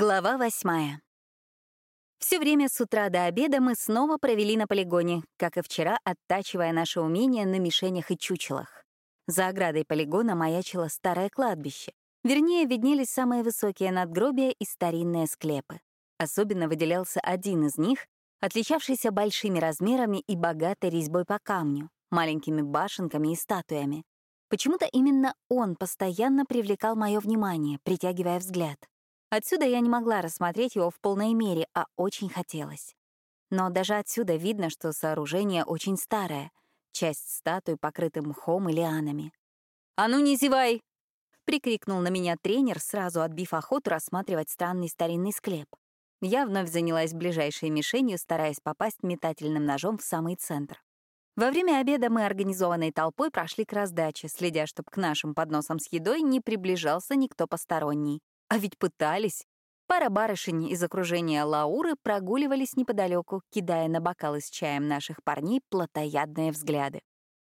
Глава восьмая. Все время с утра до обеда мы снова провели на полигоне, как и вчера, оттачивая наше умение на мишенях и чучелах. За оградой полигона маячило старое кладбище. Вернее, виднелись самые высокие надгробия и старинные склепы. Особенно выделялся один из них, отличавшийся большими размерами и богатой резьбой по камню, маленькими башенками и статуями. Почему-то именно он постоянно привлекал мое внимание, притягивая взгляд. Отсюда я не могла рассмотреть его в полной мере, а очень хотелось. Но даже отсюда видно, что сооружение очень старое, часть статуи покрыта мхом и лианами. «А ну не зевай!» — прикрикнул на меня тренер, сразу отбив охоту рассматривать странный старинный склеп. Я вновь занялась ближайшей мишенью, стараясь попасть метательным ножом в самый центр. Во время обеда мы организованной толпой прошли к раздаче, следя, чтобы к нашим подносам с едой не приближался никто посторонний. А ведь пытались. Пара барышень из окружения Лауры прогуливались неподалеку, кидая на бокалы с чаем наших парней плотоядные взгляды.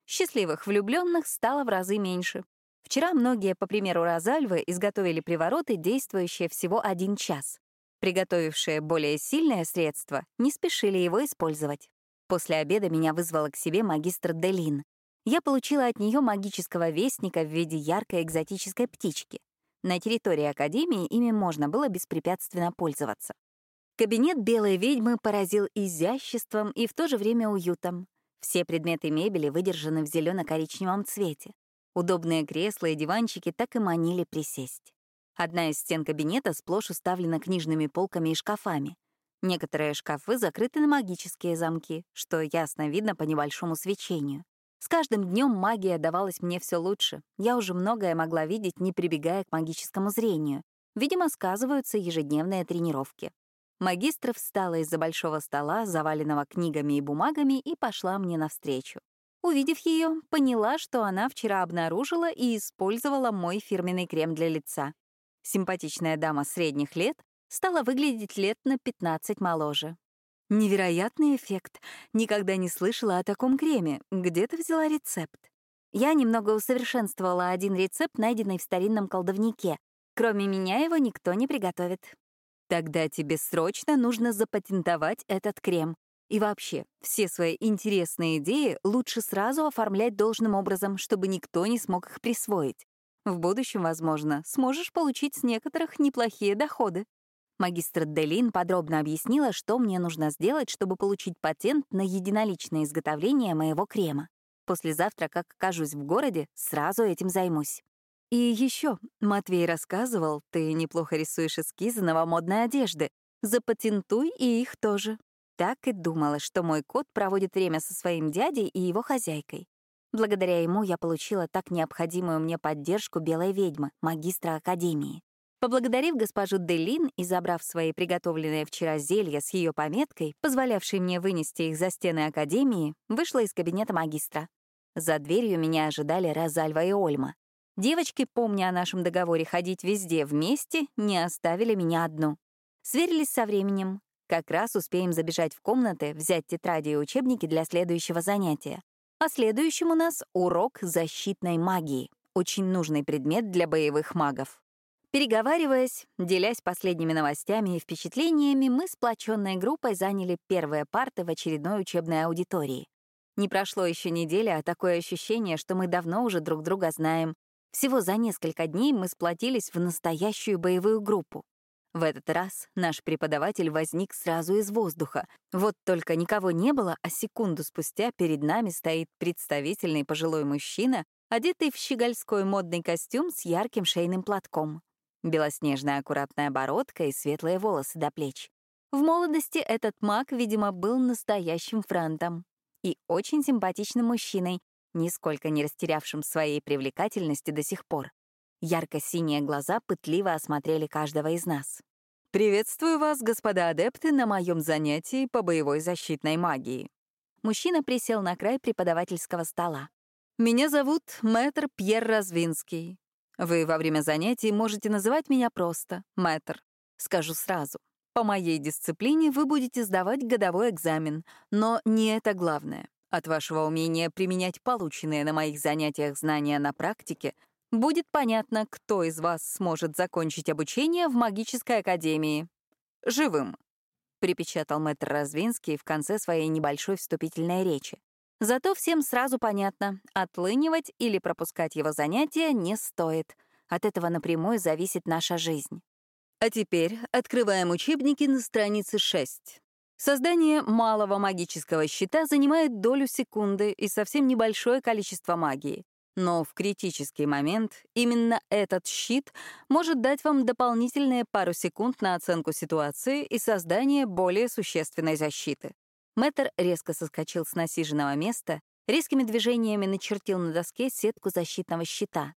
Счастливых влюбленных стало в разы меньше. Вчера многие, по примеру Розальвы, изготовили привороты, действующие всего один час. Приготовившие более сильное средство не спешили его использовать. После обеда меня вызвала к себе магистр Делин. Я получила от нее магического вестника в виде яркой экзотической птички. На территории Академии ими можно было беспрепятственно пользоваться. Кабинет белой ведьмы поразил изяществом и в то же время уютом. Все предметы мебели выдержаны в зелено-коричневом цвете. Удобные кресла и диванчики так и манили присесть. Одна из стен кабинета сплошь уставлена книжными полками и шкафами. Некоторые шкафы закрыты на магические замки, что ясно видно по небольшому свечению. С каждым днем магия давалась мне все лучше. Я уже многое могла видеть, не прибегая к магическому зрению. Видимо, сказываются ежедневные тренировки. Магистр встала из-за большого стола, заваленного книгами и бумагами, и пошла мне навстречу. Увидев ее, поняла, что она вчера обнаружила и использовала мой фирменный крем для лица. Симпатичная дама средних лет стала выглядеть лет на 15 моложе. Невероятный эффект. Никогда не слышала о таком креме. Где ты взяла рецепт? Я немного усовершенствовала один рецепт, найденный в старинном колдовнике. Кроме меня его никто не приготовит. Тогда тебе срочно нужно запатентовать этот крем. И вообще, все свои интересные идеи лучше сразу оформлять должным образом, чтобы никто не смог их присвоить. В будущем, возможно, сможешь получить с некоторых неплохие доходы. Магистр Делин подробно объяснила, что мне нужно сделать, чтобы получить патент на единоличное изготовление моего крема. Послезавтра, как окажусь в городе, сразу этим займусь. И еще, Матвей рассказывал, ты неплохо рисуешь эскизы новомодной одежды. Запатентуй и их тоже. Так и думала, что мой кот проводит время со своим дядей и его хозяйкой. Благодаря ему я получила так необходимую мне поддержку белой ведьмы, магистра Академии. Поблагодарив госпожу Делин и забрав свои приготовленные вчера зелья с ее пометкой, позволявшей мне вынести их за стены Академии, вышла из кабинета магистра. За дверью меня ожидали Розальва и Ольма. Девочки, помня о нашем договоре ходить везде вместе, не оставили меня одну. Сверились со временем. Как раз успеем забежать в комнаты, взять тетради и учебники для следующего занятия. А следующим у нас урок защитной магии, очень нужный предмет для боевых магов. Переговариваясь, делясь последними новостями и впечатлениями, мы сплоченной группой заняли первые парты в очередной учебной аудитории. Не прошло еще недели, а такое ощущение, что мы давно уже друг друга знаем. Всего за несколько дней мы сплотились в настоящую боевую группу. В этот раз наш преподаватель возник сразу из воздуха. Вот только никого не было, а секунду спустя перед нами стоит представительный пожилой мужчина, одетый в щегольской модный костюм с ярким шейным платком. Белоснежная аккуратная бородка и светлые волосы до плеч. В молодости этот маг, видимо, был настоящим франтом и очень симпатичным мужчиной, нисколько не растерявшим своей привлекательности до сих пор. Ярко-синие глаза пытливо осмотрели каждого из нас. «Приветствую вас, господа адепты, на моем занятии по боевой защитной магии». Мужчина присел на край преподавательского стола. «Меня зовут мэтр Пьер Развинский. Вы во время занятий можете называть меня просто мэтр. Скажу сразу. По моей дисциплине вы будете сдавать годовой экзамен, но не это главное. От вашего умения применять полученные на моих занятиях знания на практике будет понятно, кто из вас сможет закончить обучение в магической академии. Живым, припечатал мэтр Развинский в конце своей небольшой вступительной речи. Зато всем сразу понятно, отлынивать или пропускать его занятия не стоит. От этого напрямую зависит наша жизнь. А теперь открываем учебники на странице 6. Создание малого магического щита занимает долю секунды и совсем небольшое количество магии. Но в критический момент именно этот щит может дать вам дополнительные пару секунд на оценку ситуации и создание более существенной защиты. Мэтр резко соскочил с насиженного места, резкими движениями начертил на доске сетку защитного щита.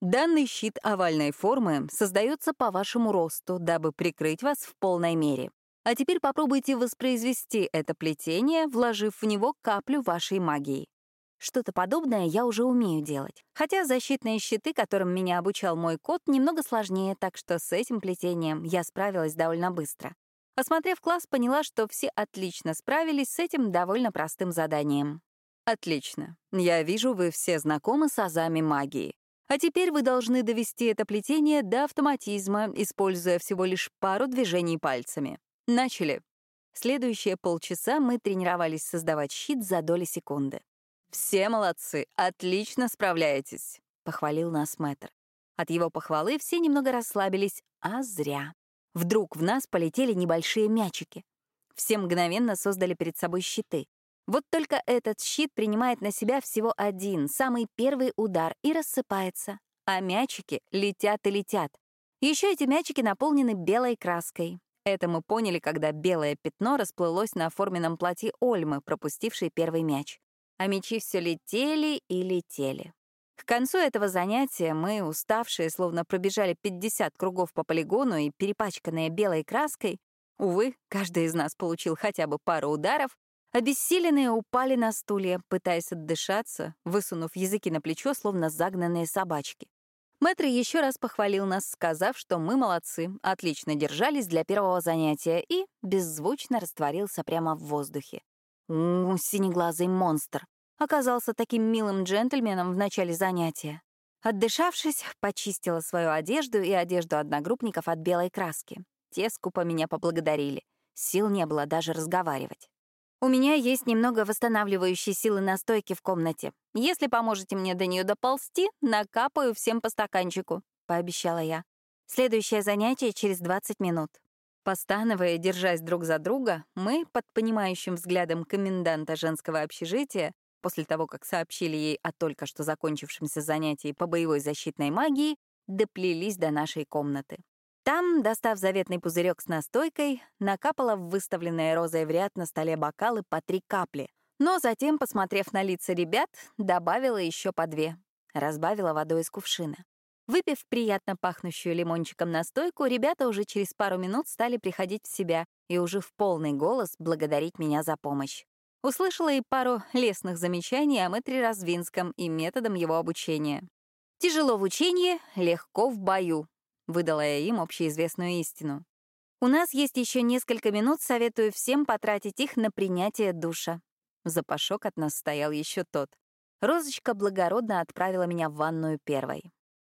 Данный щит овальной формы создается по вашему росту, дабы прикрыть вас в полной мере. А теперь попробуйте воспроизвести это плетение, вложив в него каплю вашей магии. Что-то подобное я уже умею делать. Хотя защитные щиты, которым меня обучал мой кот, немного сложнее, так что с этим плетением я справилась довольно быстро. Осмотрев класс, поняла, что все отлично справились с этим довольно простым заданием. Отлично. Я вижу, вы все знакомы с азами магии. А теперь вы должны довести это плетение до автоматизма, используя всего лишь пару движений пальцами. Начали. Следующие полчаса мы тренировались создавать щит за доли секунды. «Все молодцы, отлично справляетесь», — похвалил нас мэтр. От его похвалы все немного расслабились, а зря. Вдруг в нас полетели небольшие мячики. Все мгновенно создали перед собой щиты. Вот только этот щит принимает на себя всего один, самый первый удар, и рассыпается. А мячики летят и летят. Еще эти мячики наполнены белой краской. Это мы поняли, когда белое пятно расплылось на оформленном платье Ольмы, пропустившей первый мяч. А мячи все летели и летели. К концу этого занятия мы, уставшие, словно пробежали 50 кругов по полигону и перепачканные белой краской, увы, каждый из нас получил хотя бы пару ударов, Обессиленные упали на стулья, пытаясь отдышаться, высунув языки на плечо, словно загнанные собачки. Мэтр еще раз похвалил нас, сказав, что мы молодцы, отлично держались для первого занятия и беззвучно растворился прямо в воздухе. У, синеглазый монстр. Оказался таким милым джентльменом в начале занятия. Отдышавшись, почистила свою одежду и одежду одногруппников от белой краски. Те скупо меня поблагодарили. Сил не было даже разговаривать. У меня есть немного восстанавливающей силы настойки в комнате. Если поможете мне до нее доползти, накапаю всем по стаканчику», — пообещала я. Следующее занятие через 20 минут. Постановая, держась друг за друга, мы, под понимающим взглядом коменданта женского общежития, после того, как сообщили ей о только что закончившемся занятии по боевой защитной магии, доплелись до нашей комнаты. Там, достав заветный пузырек с настойкой, накапала в выставленные розой в ряд на столе бокалы по три капли, но затем, посмотрев на лица ребят, добавила еще по две. Разбавила водой из кувшина. Выпив приятно пахнущую лимончиком настойку, ребята уже через пару минут стали приходить в себя и уже в полный голос благодарить меня за помощь. Услышала и пару лестных замечаний о мэтре Развинском и методом его обучения. Тяжело в учении, легко в бою, Выдала я им общеизвестную истину. У нас есть еще несколько минут, советую всем потратить их на принятие душа. Запашок от нас стоял еще тот. Розочка благородно отправила меня в ванную первой.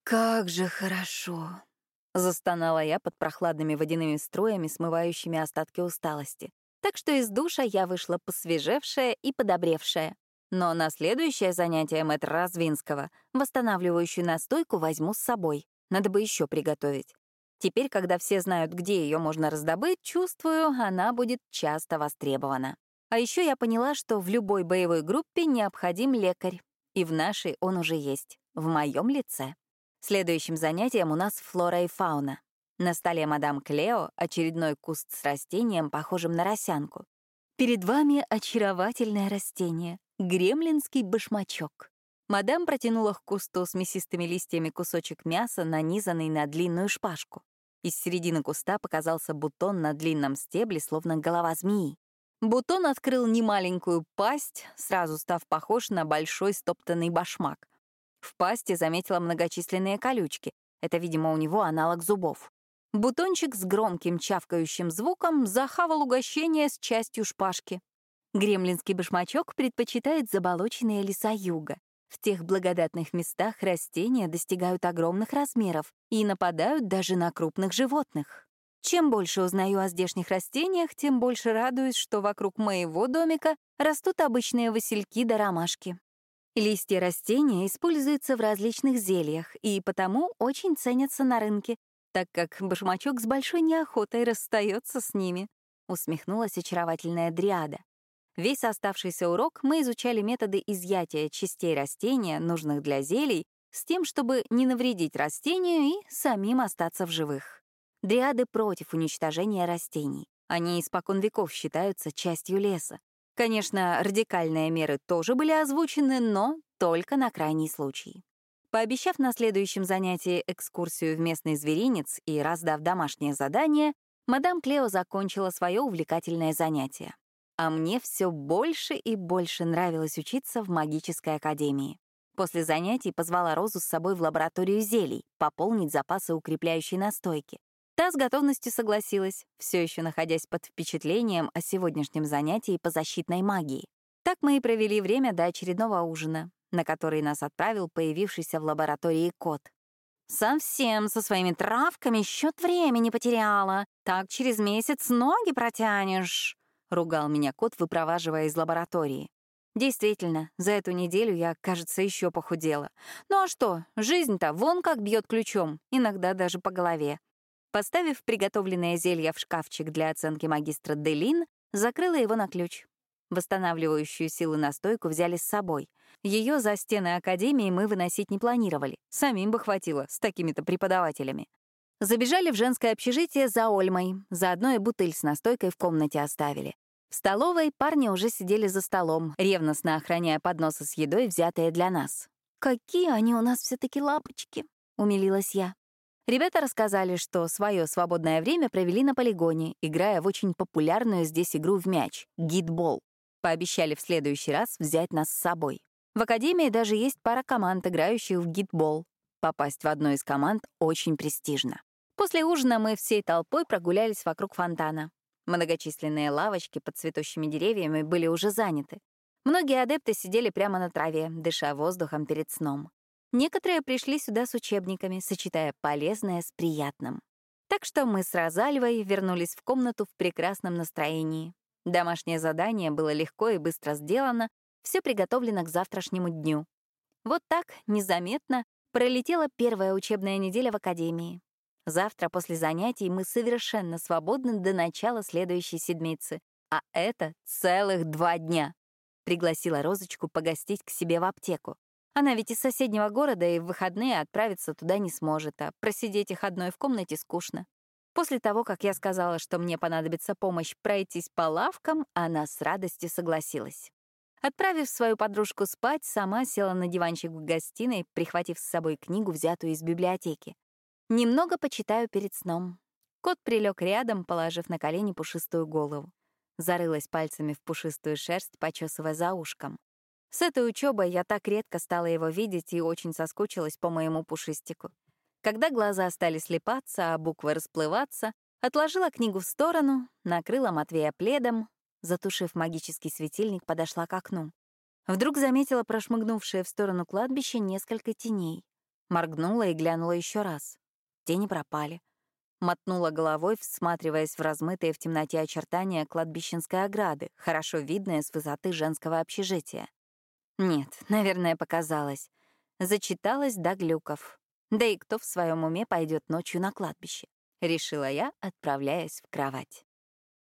«Как же хорошо!» — застонала я под прохладными водяными струями, смывающими остатки усталости. Так что из душа я вышла посвежевшая и подобревшая. Но на следующее занятие мэтра Развинского восстанавливающую настойку возьму с собой. Надо бы еще приготовить. Теперь, когда все знают, где ее можно раздобыть, чувствую, она будет часто востребована. А еще я поняла, что в любой боевой группе необходим лекарь. И в нашей он уже есть, в моем лице. Следующим занятием у нас флора и фауна. На столе мадам Клео очередной куст с растением, похожим на росянку. Перед вами очаровательное растение — гремлинский башмачок. Мадам протянула к кусту с мясистыми листьями кусочек мяса, нанизанный на длинную шпажку. Из середины куста показался бутон на длинном стебле, словно голова змеи. Бутон открыл немаленькую пасть, сразу став похож на большой стоптанный башмак. В пасти заметила многочисленные колючки. Это, видимо, у него аналог зубов. Бутончик с громким чавкающим звуком захавал угощение с частью шпажки. Гремлинский башмачок предпочитает заболоченные леса юга. В тех благодатных местах растения достигают огромных размеров и нападают даже на крупных животных. Чем больше узнаю о здешних растениях, тем больше радуюсь, что вокруг моего домика растут обычные васильки да ромашки. Листья растения используются в различных зельях и потому очень ценятся на рынке, так как башмачок с большой неохотой расстается с ними, усмехнулась очаровательная дриада. Весь оставшийся урок мы изучали методы изъятия частей растения, нужных для зелий, с тем, чтобы не навредить растению и самим остаться в живых. Дриады против уничтожения растений. Они испокон веков считаются частью леса. Конечно, радикальные меры тоже были озвучены, но только на крайний случай. Пообещав на следующем занятии экскурсию в местный зверинец и раздав домашнее задание, мадам Клео закончила свое увлекательное занятие. А мне все больше и больше нравилось учиться в магической академии. После занятий позвала Розу с собой в лабораторию зелий, пополнить запасы укрепляющей настойки. Та с готовностью согласилась, все еще находясь под впечатлением о сегодняшнем занятии по защитной магии. Так мы и провели время до очередного ужина, на который нас отправил появившийся в лаборатории кот. «Совсем со своими травками счет времени потеряла. Так через месяц ноги протянешь», — ругал меня кот, выпроваживая из лаборатории. Действительно, за эту неделю я, кажется, еще похудела. Ну а что, жизнь-то вон как бьет ключом, иногда даже по голове. Поставив приготовленное зелье в шкафчик для оценки магистра Делин, закрыла его на ключ. Восстанавливающую силу настойку взяли с собой. Ее за стены Академии мы выносить не планировали. Самим бы хватило с такими-то преподавателями. Забежали в женское общежитие за Ольмой. Заодно и бутыль с настойкой в комнате оставили. В столовой парни уже сидели за столом, ревностно охраняя подносы с едой, взятые для нас. «Какие они у нас все таки лапочки!» — умилилась я. Ребята рассказали, что свое свободное время провели на полигоне, играя в очень популярную здесь игру в мяч — гитбол. Пообещали в следующий раз взять нас с собой. В Академии даже есть пара команд, играющих в гитбол. Попасть в одну из команд очень престижно. После ужина мы всей толпой прогулялись вокруг фонтана. Многочисленные лавочки под цветущими деревьями были уже заняты. Многие адепты сидели прямо на траве, дыша воздухом перед сном. Некоторые пришли сюда с учебниками, сочетая полезное с приятным. Так что мы с Розальвой вернулись в комнату в прекрасном настроении. Домашнее задание было легко и быстро сделано, все приготовлено к завтрашнему дню. Вот так, незаметно, пролетела первая учебная неделя в академии. Завтра после занятий мы совершенно свободны до начала следующей седмицы, а это целых два дня. Пригласила Розочку погостить к себе в аптеку. Она ведь из соседнего города и в выходные отправиться туда не сможет, а просидеть их одной в комнате скучно. После того, как я сказала, что мне понадобится помощь пройтись по лавкам, она с радостью согласилась. Отправив свою подружку спать, сама села на диванчик в гостиной, прихватив с собой книгу, взятую из библиотеки. Немного почитаю перед сном. Кот прилег рядом, положив на колени пушистую голову. Зарылась пальцами в пушистую шерсть, почесывая за ушком. С этой учебой я так редко стала его видеть и очень соскучилась по моему пушистику. Когда глаза стали слепаться, а буквы расплываться, отложила книгу в сторону, накрыла Матвея пледом, затушив магический светильник, подошла к окну. Вдруг заметила прошмыгнувшее в сторону кладбища несколько теней. Моргнула и глянула еще раз. Тени пропали. Мотнула головой, всматриваясь в размытые в темноте очертания кладбищенской ограды, хорошо видные с высоты женского общежития. Нет, наверное, показалось. Зачиталась до глюков. Да и кто в своем уме пойдет ночью на кладбище? Решила я, отправляясь в кровать.